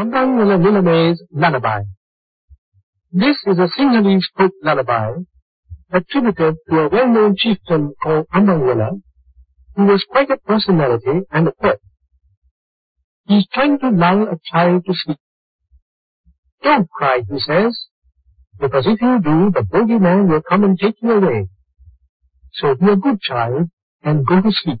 Ambangala Nilame's Lullaby. This is a Sinhalese folk lullaby attributed to a well-known chieftain called Ambangala, who was quite a personality and a poet. He is trying to lull a child to sleep. Don't cry, he says, because if you do, the bogeyman will come and take you away. So be a good child and go to sleep.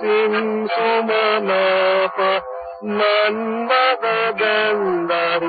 පින් සුමනාප මන්මග ගන්ධර